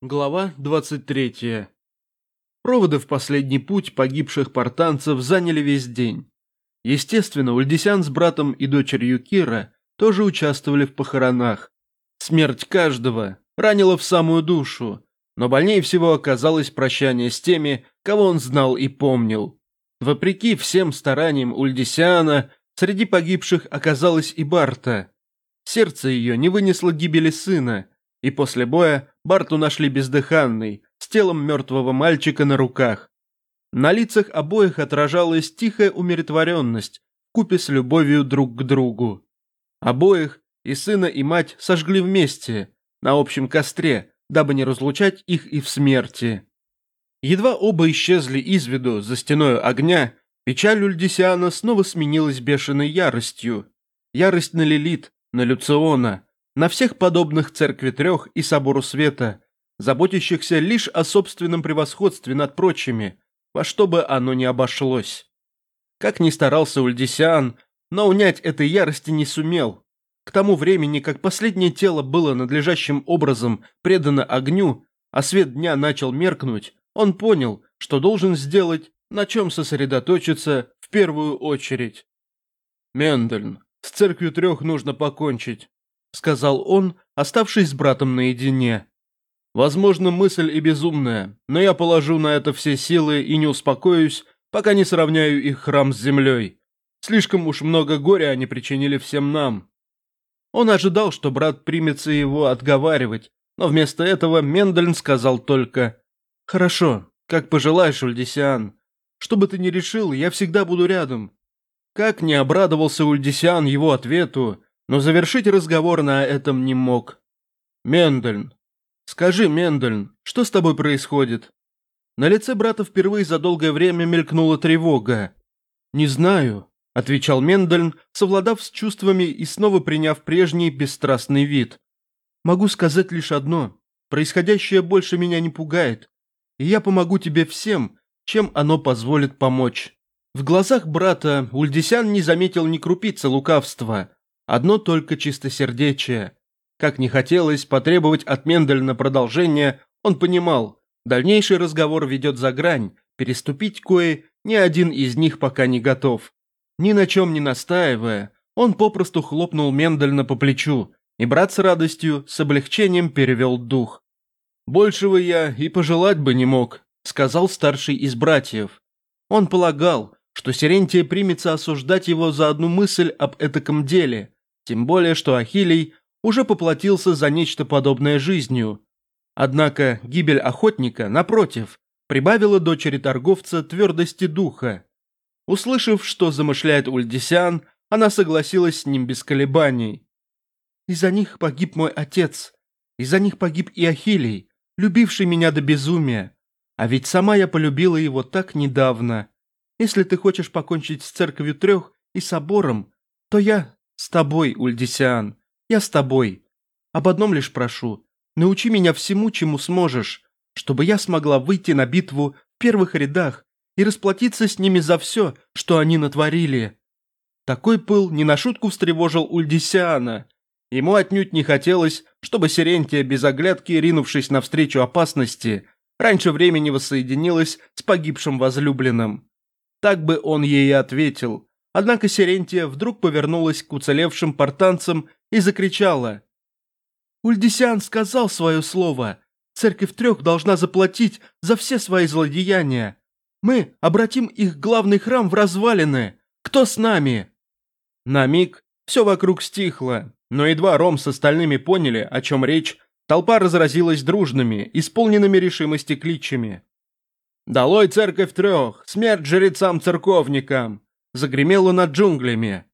Глава 23. Проводы в последний путь погибших портанцев заняли весь день. Естественно, Ульдисян с братом и дочерью Кира тоже участвовали в похоронах. Смерть каждого ранила в самую душу, но больнее всего оказалось прощание с теми, кого он знал и помнил. Вопреки всем стараниям Ульдисяна, среди погибших оказалась и Барта. Сердце ее не вынесло гибели сына – и после боя Барту нашли бездыханный, с телом мертвого мальчика на руках. На лицах обоих отражалась тихая умиротворенность, купе с любовью друг к другу. Обоих, и сына, и мать, сожгли вместе, на общем костре, дабы не разлучать их и в смерти. Едва оба исчезли из виду за стеной огня, печаль Ульдисиана снова сменилась бешеной яростью. Ярость на Лилит, на Люциона, на всех подобных церкви трех и собору света, заботящихся лишь о собственном превосходстве над прочими, во что бы оно ни обошлось. Как ни старался Ульдисиан, но унять этой ярости не сумел. К тому времени, как последнее тело было надлежащим образом предано огню, а свет дня начал меркнуть, он понял, что должен сделать, на чем сосредоточиться в первую очередь. «Мендельн, с церковью трех нужно покончить. – сказал он, оставшись с братом наедине. «Возможно, мысль и безумная, но я положу на это все силы и не успокоюсь, пока не сравняю их храм с землей. Слишком уж много горя они причинили всем нам». Он ожидал, что брат примется его отговаривать, но вместо этого Мендельн сказал только «Хорошо, как пожелаешь, Ульдисиан. Что бы ты ни решил, я всегда буду рядом». Как не обрадовался Ульдисиан его ответу, но завершить разговор на этом не мог. «Мендельн, скажи, Мендельн, что с тобой происходит?» На лице брата впервые за долгое время мелькнула тревога. «Не знаю», – отвечал Мендельн, совладав с чувствами и снова приняв прежний бесстрастный вид. «Могу сказать лишь одно. Происходящее больше меня не пугает, и я помогу тебе всем, чем оно позволит помочь». В глазах брата Ульдисян не заметил ни крупицы лукавства – Одно только чистосердечие. Как не хотелось потребовать от Мендельна продолжения, он понимал, дальнейший разговор ведет за грань, переступить кое ни один из них пока не готов. Ни на чем не настаивая, он попросту хлопнул Мендельна по плечу, и брат с радостью, с облегчением перевел дух. «Большего я и пожелать бы не мог», — сказал старший из братьев. Он полагал, что Сирентия примется осуждать его за одну мысль об этаком деле, тем более, что Ахилий уже поплатился за нечто подобное жизнью. Однако гибель охотника, напротив, прибавила дочери торговца твердости духа. Услышав, что замышляет Ульдисян, она согласилась с ним без колебаний. «Из-за них погиб мой отец, из-за них погиб и Ахилий, любивший меня до безумия. А ведь сама я полюбила его так недавно. Если ты хочешь покончить с церковью трех и собором, то я «С тобой, Ульдисиан, я с тобой. Об одном лишь прошу, научи меня всему, чему сможешь, чтобы я смогла выйти на битву в первых рядах и расплатиться с ними за все, что они натворили». Такой пыл не на шутку встревожил Ульдисиана. Ему отнюдь не хотелось, чтобы Сирентия, без оглядки ринувшись навстречу опасности, раньше времени воссоединилась с погибшим возлюбленным. Так бы он ей и ответил, Однако Сирентия вдруг повернулась к уцелевшим портанцам и закричала. «Ульдисиан сказал свое слово. Церковь трех должна заплатить за все свои злодеяния. Мы обратим их главный храм в развалины. Кто с нами?» На миг все вокруг стихло, но едва Ром с остальными поняли, о чем речь, толпа разразилась дружными, исполненными решимости кличами. «Долой церковь трех! Смерть жрецам-церковникам! Загремело над джунглями.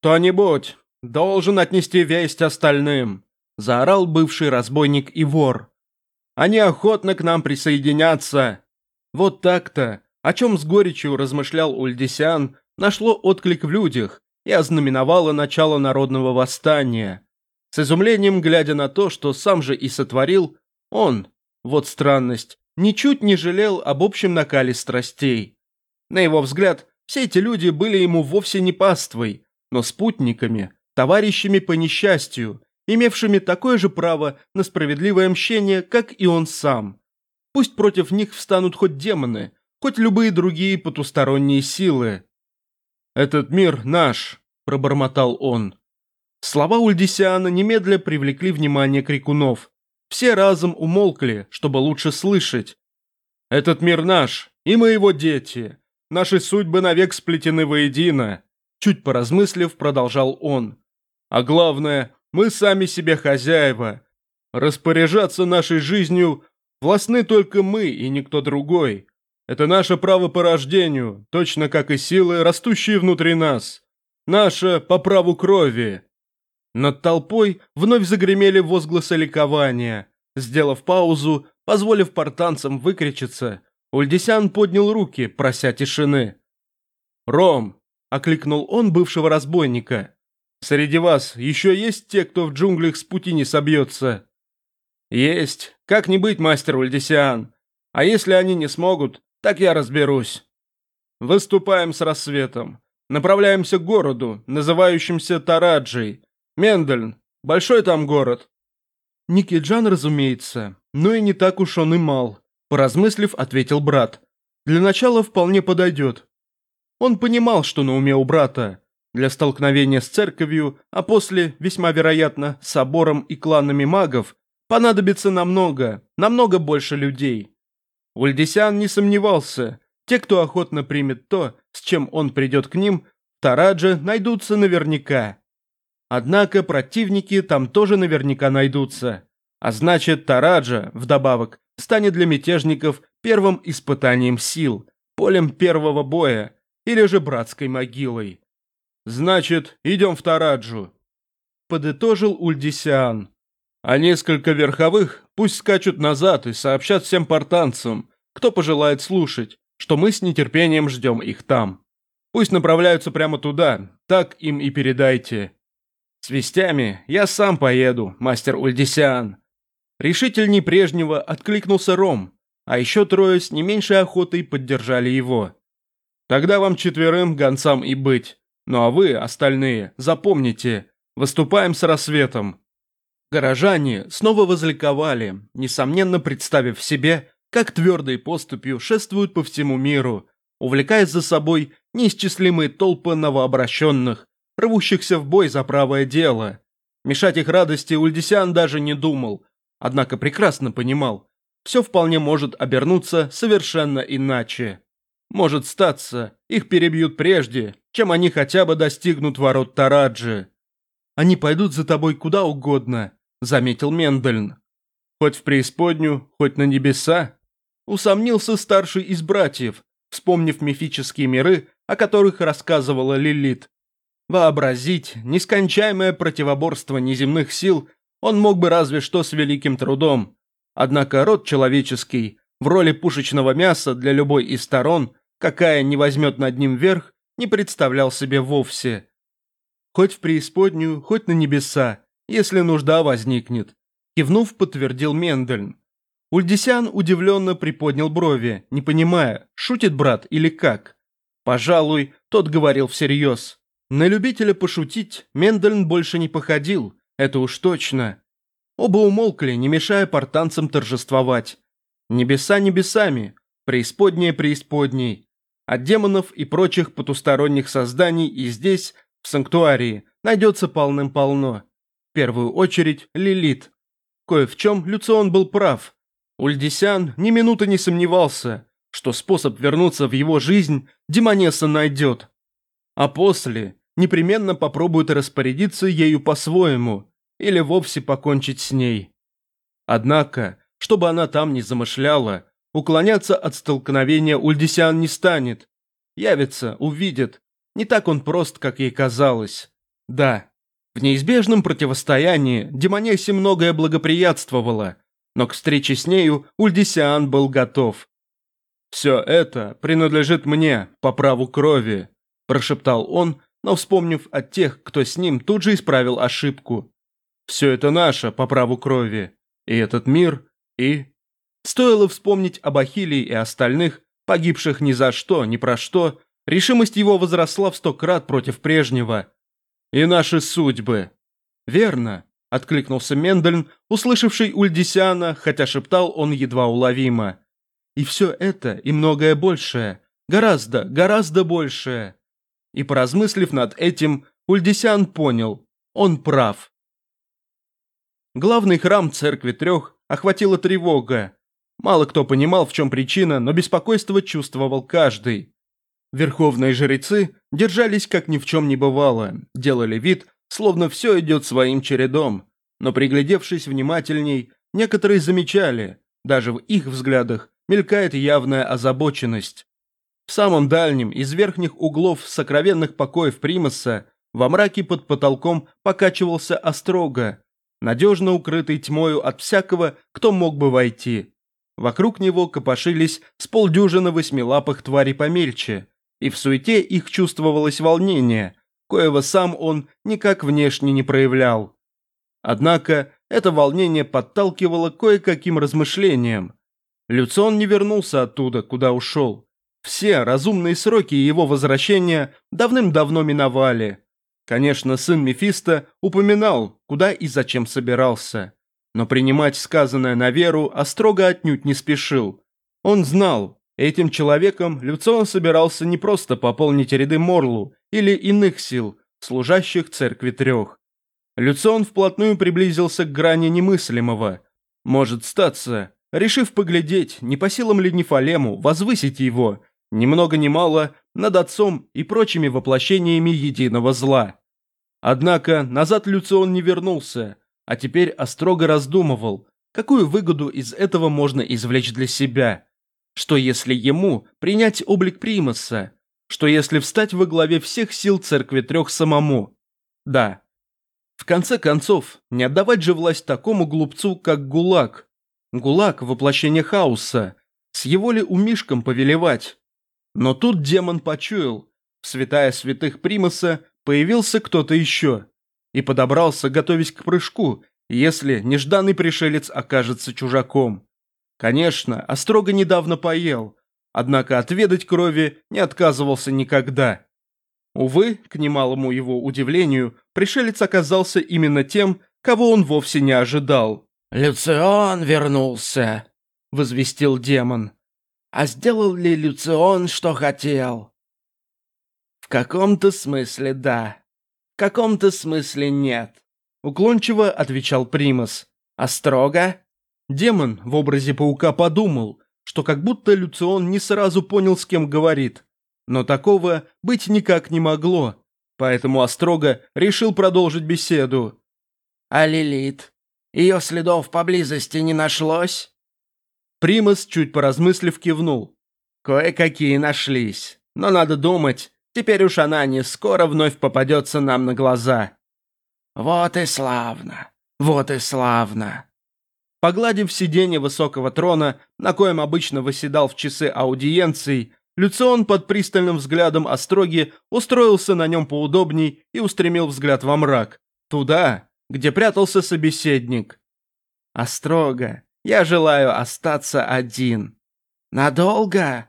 «Кто-нибудь должен отнести весть остальным!» – заорал бывший разбойник и вор. «Они охотно к нам присоединятся!» Вот так-то, о чем с горечью размышлял Ульдисян, нашло отклик в людях и ознаменовало начало народного восстания. С изумлением глядя на то, что сам же и сотворил, он, вот странность, ничуть не жалел об общем накале страстей. На его взгляд, все эти люди были ему вовсе не паствой, но спутниками, товарищами по несчастью, имевшими такое же право на справедливое мщение, как и он сам. Пусть против них встанут хоть демоны, хоть любые другие потусторонние силы. «Этот мир наш», – пробормотал он. Слова Ульдисиана немедля привлекли внимание крикунов. Все разом умолкли, чтобы лучше слышать. «Этот мир наш, и мы его дети. Наши судьбы навек сплетены воедино», – чуть поразмыслив, продолжал он. «А главное, мы сами себе хозяева. Распоряжаться нашей жизнью властны только мы и никто другой. Это наше право по рождению, точно как и силы, растущие внутри нас. Наше по праву крови». Над толпой вновь загремели возгласы ликования. Сделав паузу, позволив портанцам выкричиться, Ульдисян поднял руки, прося тишины. «Ром!» – окликнул он бывшего разбойника. «Среди вас еще есть те, кто в джунглях с пути не собьется?» «Есть. Как не быть, мастер Ульдисиан. А если они не смогут, так я разберусь. Выступаем с рассветом. Направляемся к городу, называющимся Тараджей. Мендельн. Большой там город. Никиджан, разумеется. Но и не так уж он и мал. Поразмыслив, ответил брат. Для начала вполне подойдет. Он понимал, что на уме у брата. Для столкновения с церковью, а после, весьма вероятно, собором и кланами магов, понадобится намного, намного больше людей. Ульдисян не сомневался. Те, кто охотно примет то, с чем он придет к ним, Тараджа найдутся наверняка. Однако противники там тоже наверняка найдутся. А значит, Тараджа, вдобавок, станет для мятежников первым испытанием сил, полем первого боя или же братской могилой. «Значит, идем в Тараджу», – подытожил Ульдисиан. А несколько верховых пусть скачут назад и сообщат всем портанцам, кто пожелает слушать, что мы с нетерпением ждем их там. Пусть направляются прямо туда, так им и передайте. С вестями я сам поеду, мастер Ульдисиан. Решительней прежнего откликнулся Ром, а еще трое с не меньшей охотой поддержали его. Тогда вам четверым гонцам и быть. Ну а вы, остальные, запомните, выступаем с рассветом. Горожане снова возликовали, несомненно представив себе, как твердой поступью шествуют по всему миру, увлекая за собой неисчислимые толпы новообращенных, рвущихся в бой за правое дело. Мешать их радости Ульдисян даже не думал, однако прекрасно понимал, все вполне может обернуться совершенно иначе. Может статься, их перебьют прежде, чем они хотя бы достигнут ворот Тараджи. Они пойдут за тобой куда угодно, – заметил Мендельн. «Хоть в преисподнюю, хоть на небеса?» Усомнился старший из братьев, вспомнив мифические миры, о которых рассказывала Лилит. Вообразить нескончаемое противоборство неземных сил он мог бы разве что с великим трудом. Однако род человеческий в роли пушечного мяса для любой из сторон, какая не возьмет над ним верх, не представлял себе вовсе. Хоть в преисподнюю, хоть на небеса, если нужда возникнет», – кивнув, подтвердил Мендельн. Ульдисян удивленно приподнял брови, не понимая, шутит брат или как. Пожалуй, тот говорил всерьез. На любителя пошутить Мендельн больше не походил, это уж точно. Оба умолкли, не мешая портанцам торжествовать. Небеса небесами, преисподнее преисподней. От демонов и прочих потусторонних созданий и здесь, в санктуарии, найдется полным-полно первую очередь Лилит. Кое в чем Люцион был прав. Ульдисян ни минуты не сомневался, что способ вернуться в его жизнь Демонесса найдет. А после непременно попробует распорядиться ею по-своему или вовсе покончить с ней. Однако, чтобы она там не замышляла, уклоняться от столкновения Ульдисян не станет. Явится, увидит. Не так он прост, как ей казалось. Да, в неизбежном противостоянии Демонессе многое благоприятствовало, но к встрече с нею Ульдисиан был готов. «Все это принадлежит мне по праву крови», – прошептал он, но вспомнив о тех, кто с ним, тут же исправил ошибку. «Все это наше по праву крови, и этот мир, и...» Стоило вспомнить об Ахилле и остальных, погибших ни за что, ни про что, решимость его возросла в сто крат против прежнего – и наши судьбы. Верно. – откликнулся Мендельн, услышавший Ульдисиана, хотя шептал он едва уловимо. «И все это, и многое большее, гораздо, гораздо большее». И поразмыслив над этим, Ульдисиан понял – он прав. Главный храм Церкви Трех охватила тревога. Мало кто понимал, в чем причина, но беспокойство чувствовал каждый. Верховные жрецы держались как ни в чем не бывало, делали вид, словно все идет своим чередом, но приглядевшись внимательней, некоторые замечали, даже в их взглядах мелькает явная озабоченность. В самом дальнем из верхних углов сокровенных покоев Примаса во мраке под потолком покачивался острого, надежно укрытый тьмою от всякого, кто мог бы войти. Вокруг него копошились с полдюжины восьмилапых тварей помельче, и в суете их чувствовалось волнение, коего сам он никак внешне не проявлял. Однако это волнение подталкивало кое-каким размышлениям. Люцион не вернулся оттуда, куда ушел. Все разумные сроки его возвращения давным-давно миновали. Конечно, сын Мефиста упоминал, куда и зачем собирался. Но принимать сказанное на веру Острого отнюдь не спешил. Он знал, этим человеком Люцион собирался не просто пополнить ряды Морлу или иных сил, служащих церкви трех. Люцион вплотную приблизился к грани немыслимого. Может статься, решив поглядеть, не по силам ли Нефалему возвысить его, ни много ни мало, над отцом и прочими воплощениями единого зла. Однако назад Люцион не вернулся, а теперь острого раздумывал, какую выгоду из этого можно извлечь для себя. Что если ему принять облик Примаса? Что если встать во главе всех сил Церкви Трех самому? Да. В конце концов, не отдавать же власть такому глупцу, как Гулаг. Гулаг – воплощение хаоса. С его ли умишком повелевать? Но тут демон почуял. Святая святых Примаса появился кто-то еще и подобрался, готовясь к прыжку, если нежданный пришелец окажется чужаком. Конечно, Острога недавно поел, однако отведать крови не отказывался никогда. Увы, к немалому его удивлению, пришелец оказался именно тем, кого он вовсе не ожидал. «Люцион вернулся», — возвестил демон. «А сделал ли Люцион, что хотел?» «В каком-то смысле да. В каком-то смысле нет», — уклончиво отвечал Примас. «А строго?» Демон в образе паука подумал, что как будто Люцион не сразу понял, с кем говорит. Но такого быть никак не могло, поэтому Острога решил продолжить беседу. «А Лилит? Ее следов поблизости не нашлось?» Примас, чуть поразмыслив, кивнул. «Кое-какие нашлись, но надо думать, Теперь уж она не скоро вновь попадется нам на глаза. Вот и славно, вот и славно. Погладив сиденье высокого трона, на коем обычно восседал в часы аудиенций, Люцион под пристальным взглядом Остроги устроился на нем поудобней и устремил взгляд во мрак, туда, где прятался собеседник. «Острога, я желаю остаться один. Надолго?»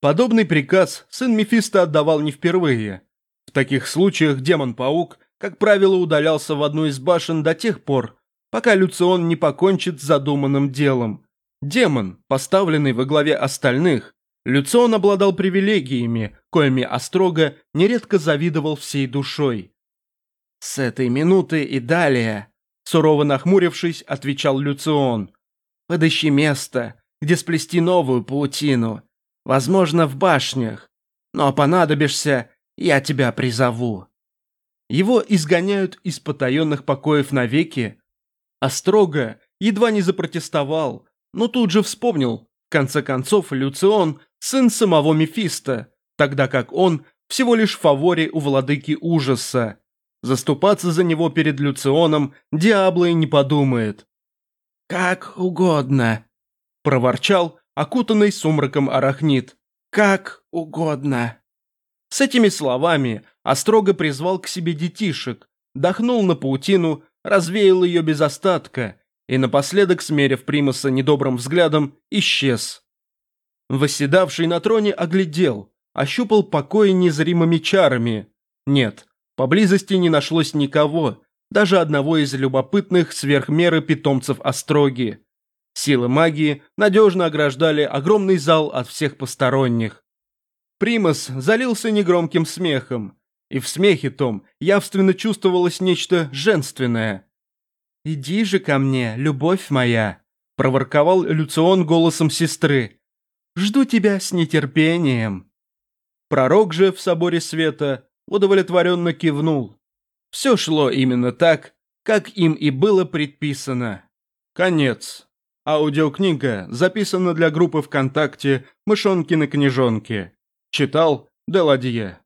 Подобный приказ сын Мефиста отдавал не впервые. В таких случаях демон-паук, как правило, удалялся в одну из башен до тех пор, пока Люцион не покончит с задуманным делом. Демон, поставленный во главе остальных, Люцион обладал привилегиями, коими Острога нередко завидовал всей душой. «С этой минуты и далее», – сурово нахмурившись, отвечал Люцион, – «подыщи место, где сплести новую паутину, Возможно, в башнях. Но понадобишься, я тебя призову». Его изгоняют из потаенных покоев навеки. А строго едва не запротестовал, но тут же вспомнил, в конце концов, Люцион – сын самого Мефиста, тогда как он всего лишь в фаворе у владыки ужаса. Заступаться за него перед Люционом Диабло и не подумает. «Как угодно», – проворчал, окутанный сумраком арахнит. «Как угодно». С этими словами Острого призвал к себе детишек, дохнул на паутину, развеял ее без остатка и напоследок, смерив Примаса недобрым взглядом, исчез. Восседавший на троне оглядел, ощупал покой незримыми чарами. Нет, поблизости не нашлось никого, даже одного из любопытных сверхмеры питомцев Остроги. Силы магии надежно ограждали огромный зал от всех посторонних. Примас залился негромким смехом, и в смехе том явственно чувствовалось нечто женственное. «Иди же ко мне, любовь моя», – проворковал Люцион голосом сестры. «Жду тебя с нетерпением». Пророк же в соборе света удовлетворенно кивнул. Все шло именно так, как им и было предписано. Конец. Аудиокнига записана для группы ВКонтакте «Мышонки на книжонке». Читал Деладье.